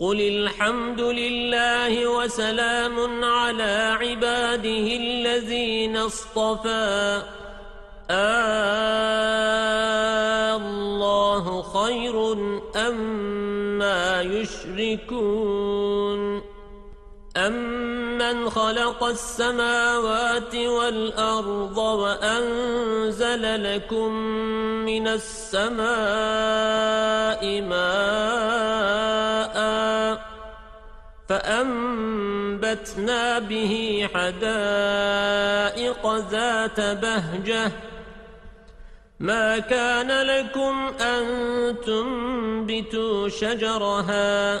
قل الحمد لله وسلام على عباده الذين اصطفى. الله خير أما يشركون. أمن خلق السماوات والأرض وأنزل لكم من السماء ماء فأنبتنا به حدائق ذات بهجة ما كان لكم أن تنبتوا شجرها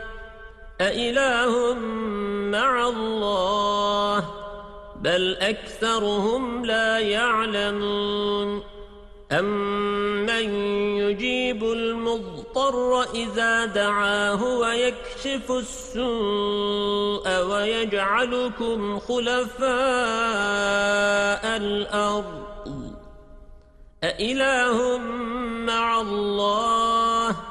أإله مع الله بل أكثرهم لا يعلمون أمن يجيب المضطر إذا دعاه ويكشف السوء ويجعلكم خلفاء الأرض أإله مع الله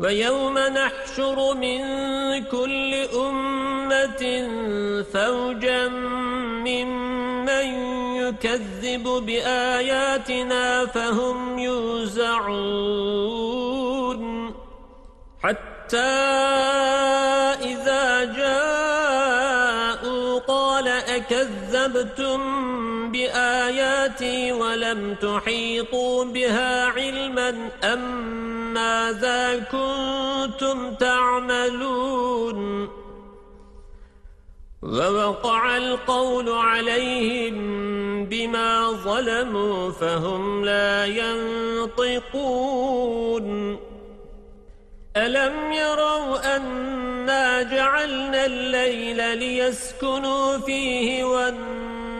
ويوم نحشر من كل أمة فوجا ممن يكذب بآياتنا فهم يوزعون. حتى إذا جاءوا قال أكذبتم بآياتي ولم تحيطوا بها علما أم ماذا كنتم تعملون؟ ووقع القول عليهم بما ظلموا فهم لا ينطقون. ألم يروا أنا جعلنا الليل ليسكنوا فيه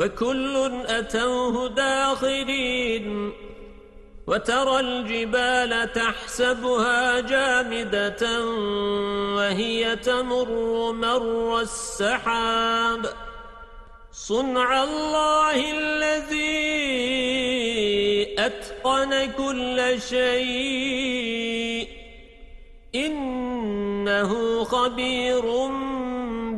وكل أتوه داخرين وترى الجبال تحسبها جامدة وهي تمر مر السحاب صنع الله الذي أتقن كل شيء إنه خبير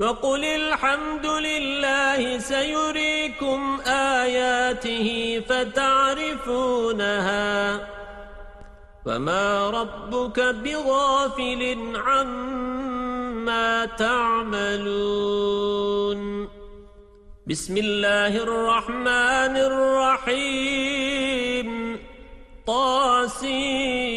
وقل الحمد لله سيريكم آياته فتعرفونها وما ربك بغافل عما تعملون بسم الله الرحمن الرحيم طاسيم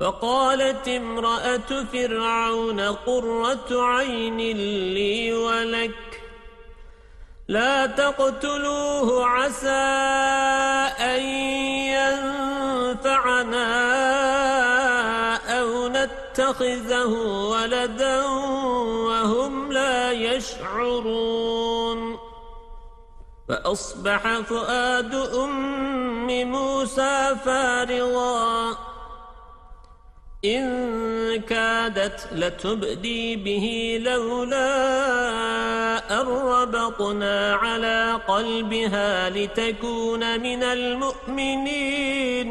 فقالت امرأة فرعون قرة عين لي ولك. لا تقتلوه عسى أن ينفعنا أو نتخذه ولدا وهم لا يشعرون. فأصبح فؤاد أم موسى فارغا. إن كادت لتبدي به لولا أربطنا على قلبها لتكون من المؤمنين.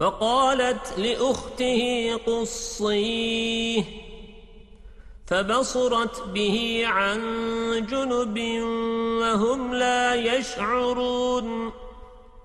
فقالت لأخته قصيه فبصرت به عن جنب وهم لا يشعرون.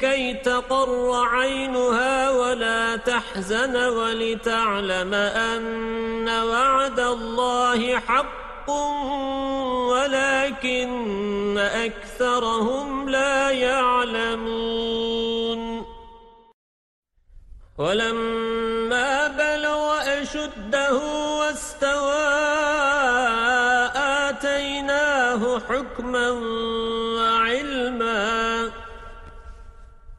كي تقر عينها ولا تحزن ولتعلم أن وعد الله حق ولكن أكثرهم لا يعلمون. ولما بلغ أشده واستوى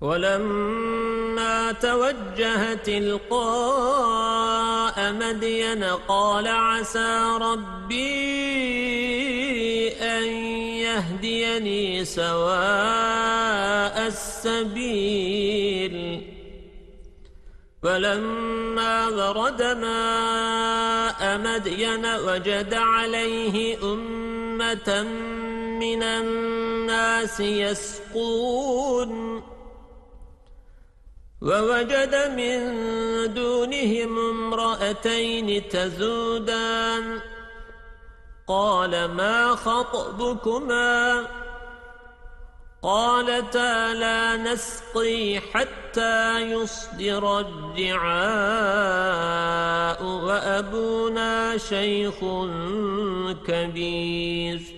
ولما توجه تلقاء مدين قال عسى ربي أن يهديني سواء السبيل. فلما ورد ماء مدين وجد عليه أمة من الناس يسقون. ووجد من دونهم امرأتين تزودان. قال ما خطبكما؟ قالتا لا نسقي حتى يصدر الدعاء وأبونا شيخ كبير.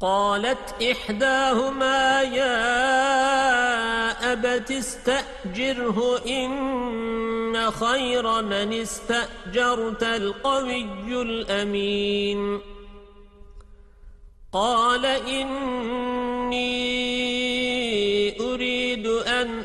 قالت إحداهما يا أبت استأجره إن خير من استأجرت القوي الأمين. قال إني أريد أن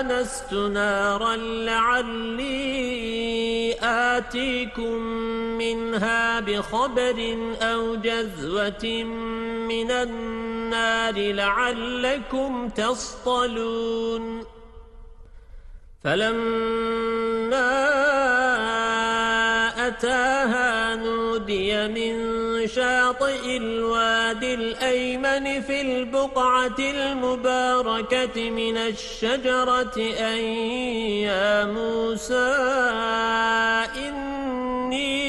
آنست نارا لعلي آتيكم منها بخبر أو جذوة من النار لعلكم تصطلون فلما أتاها نودي من شاطئ الوادي الأيمن في البقعة المباركة من الشجرة أن يا موسى إني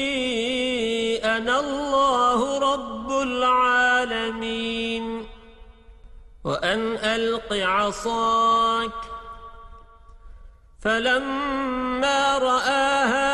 أنا الله رب العالمين. وأن ألق عصاك. فلما رآها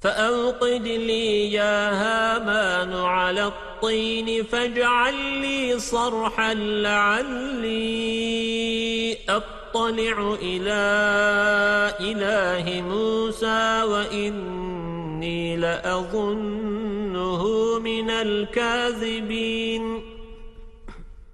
فأوقد لي يا هامان على الطين فاجعل لي صرحا لعلي أطلع إلى إله موسى وإني لأظنه من الكاذبين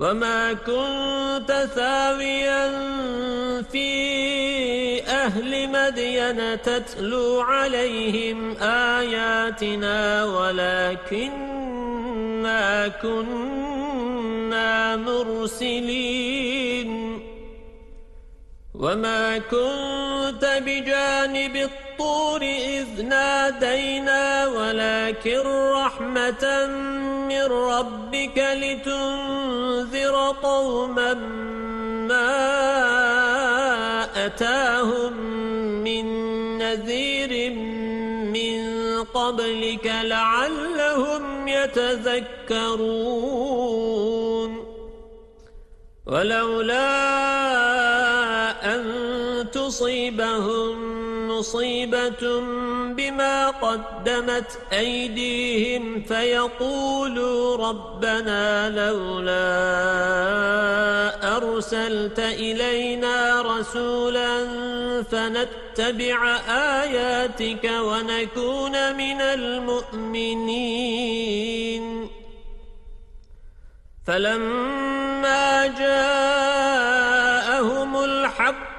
وما كنت ثاويا في أهل مدين تتلو عليهم آياتنا ولكننا كنا مرسلين وما كنت بجانب الطور إذ نادينا ولكن رحمة من ربك لتنذر قوما ما أتاهم من نذير من قبلك لعلهم يتذكرون ولولا تصيبهم مصيبة بما قدمت أيديهم فيقولوا ربنا لولا أرسلت إلينا رسولا فنتبع آياتك ونكون من المؤمنين. فلما جاءهم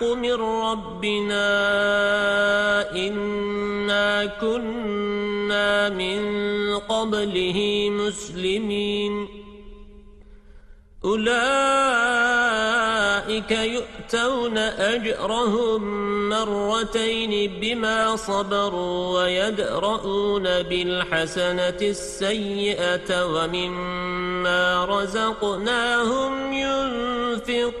الحق من ربنا إنا كنا من قبله مسلمين. أولئك يؤتون أجرهم مرتين بما صبروا ويدرؤون بالحسنة السيئة ومما رزقناهم ينفقون.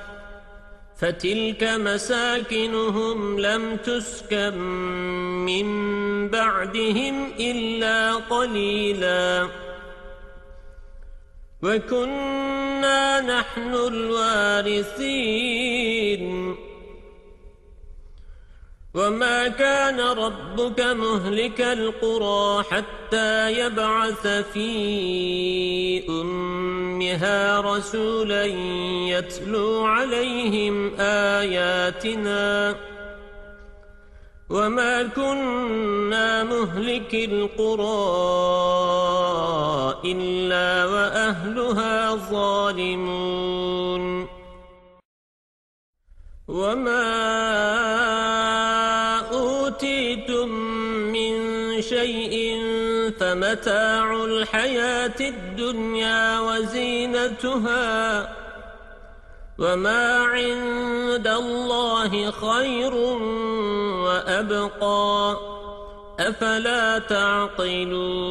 فتلك مساكنهم لم تسكن من بعدهم إلا قليلا. وكنا نحن الوارثين. وما كان ربك مهلك القرى حتى يبعث في أمها رسولا يتلو عليهم آياتنا وما كنا مهلك القرى إلا وأهلها ظالمون وما فمتاع الحياة الدنيا وزينتها وما عند الله خير وأبقى أفلا تعقلون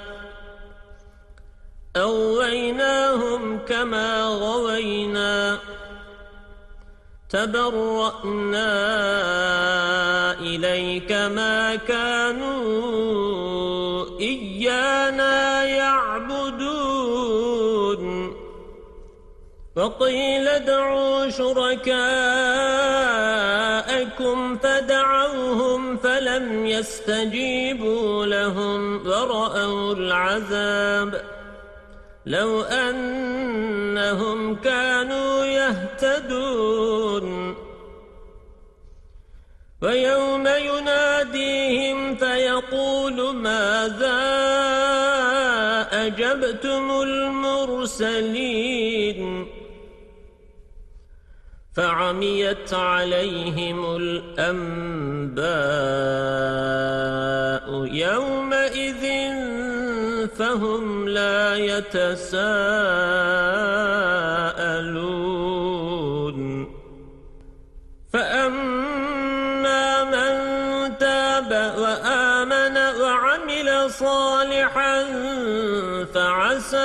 كما غوينا تبرأنا إليك ما كانوا إيانا يعبدون وقيل ادعوا شركاءكم فدعوهم فلم يستجيبوا لهم ورأوا العذاب لو أنهم كانوا يهتدون. ويوم يناديهم فيقول ماذا أجبتم المرسلين؟ فعميت عليهم الأنباء يومئذ فهم لا يتساءلون. فأما من تاب وآمن وعمل صالحا فعسى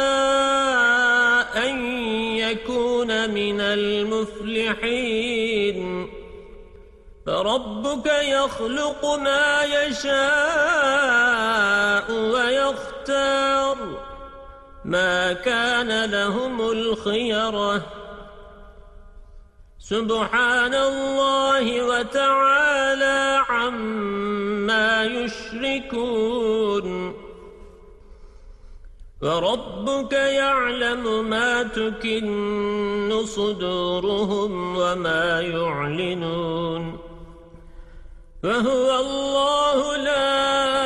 أن يكون من المفلحين. فربك يخلق ما يشاء ويختار ما كان لهم الخيرة. سبحان الله وتعالى عما يشركون. وربك يعلم ما تكن صدورهم وما يعلنون. وهو الله لا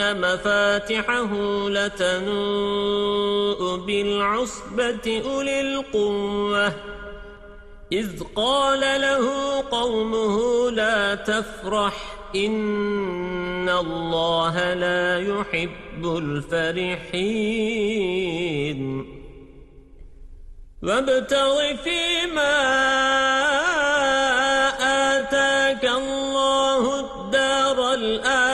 مفاتحه لتنوء بالعصبة أولي القوة إذ قال له قومه لا تفرح إن الله لا يحب الفرحين وابتغ فيما آتاك الله الدار الآخرة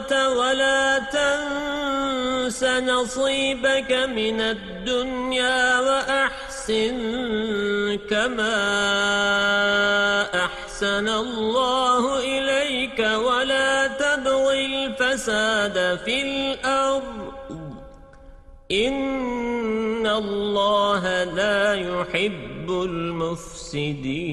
ولا تنس نصيبك من الدنيا وأحسن كما أحسن الله إليك ولا تبغي الفساد في الأرض إن الله لا يحب المفسدين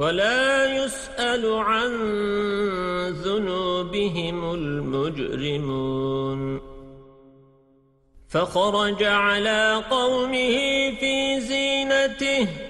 ولا يسأل عن ذنوبهم المجرمون. فخرج على قومه في زينته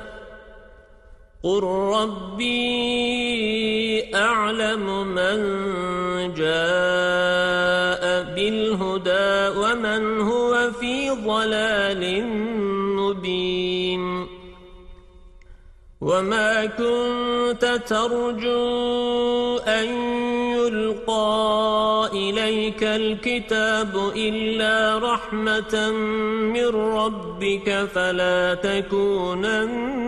قل ربي أعلم من جاء بالهدى ومن هو في ضلال مبين وما كنت ترجو أن يلقى إليك الكتاب إلا رحمة من ربك فلا تكونن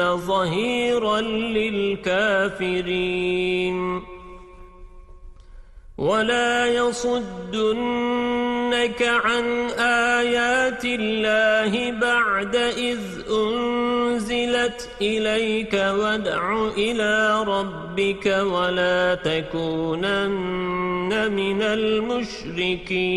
ظهيرا للكافرين. ولا يصدنك عن آيات الله بعد إذ أنزلت إليك وادع إلى ربك ولا تكونن من المشركين.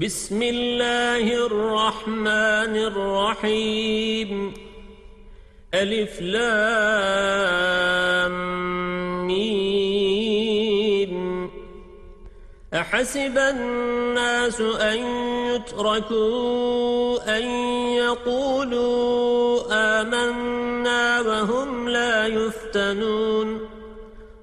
بسم الله الرحمن الرحيم. ألف لام ميم. أحسب الناس أن يتركوا أن يقولوا آمنا وهم لا يفتنون.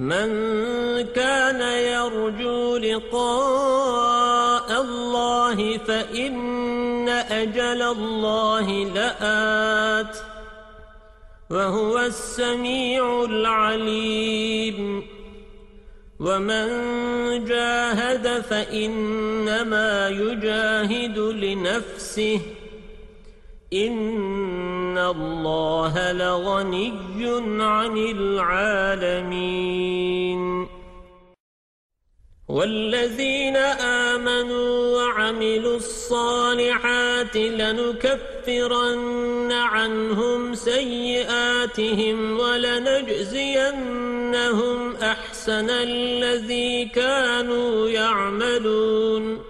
من كان يرجو لقاء الله فإن أجل الله لآت وهو السميع العليم. ومن جاهد فإنما يجاهد لنفسه. إن الله لغني عن العالمين والذين آمنوا وعملوا الصالحات لنكفرن عنهم سيئاتهم ولنجزينهم أحسن الذي كانوا يعملون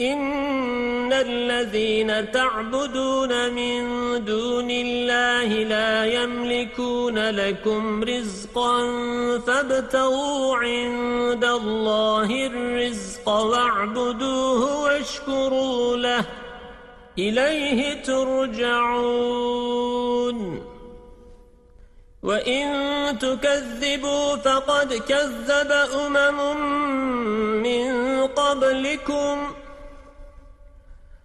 إن الذين تعبدون من دون الله لا يملكون لكم رزقا فابتغوا عند الله الرزق واعبدوه واشكروا له إليه ترجعون وَإِن تُكَذِّبُوا فَقَدْ كَذَّبَ أُمَمٌ مِّن قَبْلِكُمْ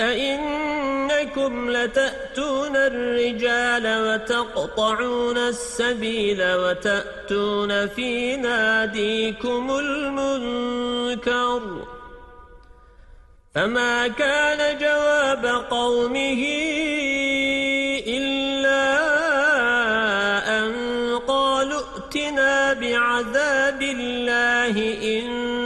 أئنكم لتأتون الرجال وتقطعون السبيل وتأتون في ناديكم المنكر فما كان جواب قومه إلا أن قالوا ائتنا بعذاب الله إن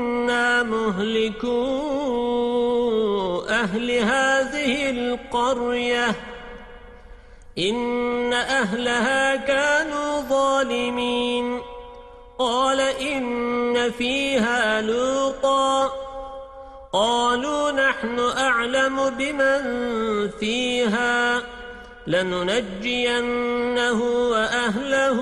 مهلكو أهل هذه القرية إن أهلها كانوا ظالمين. قال إن فيها لوطا. قالوا نحن أعلم بمن فيها. لننجينه وأهله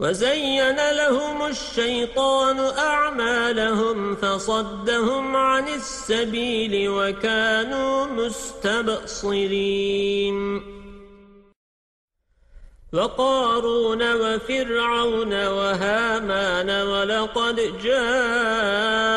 وزين لهم الشيطان أعمالهم فصدهم عن السبيل وكانوا مستبصرين. وقارون وفرعون وهامان ولقد جاءهم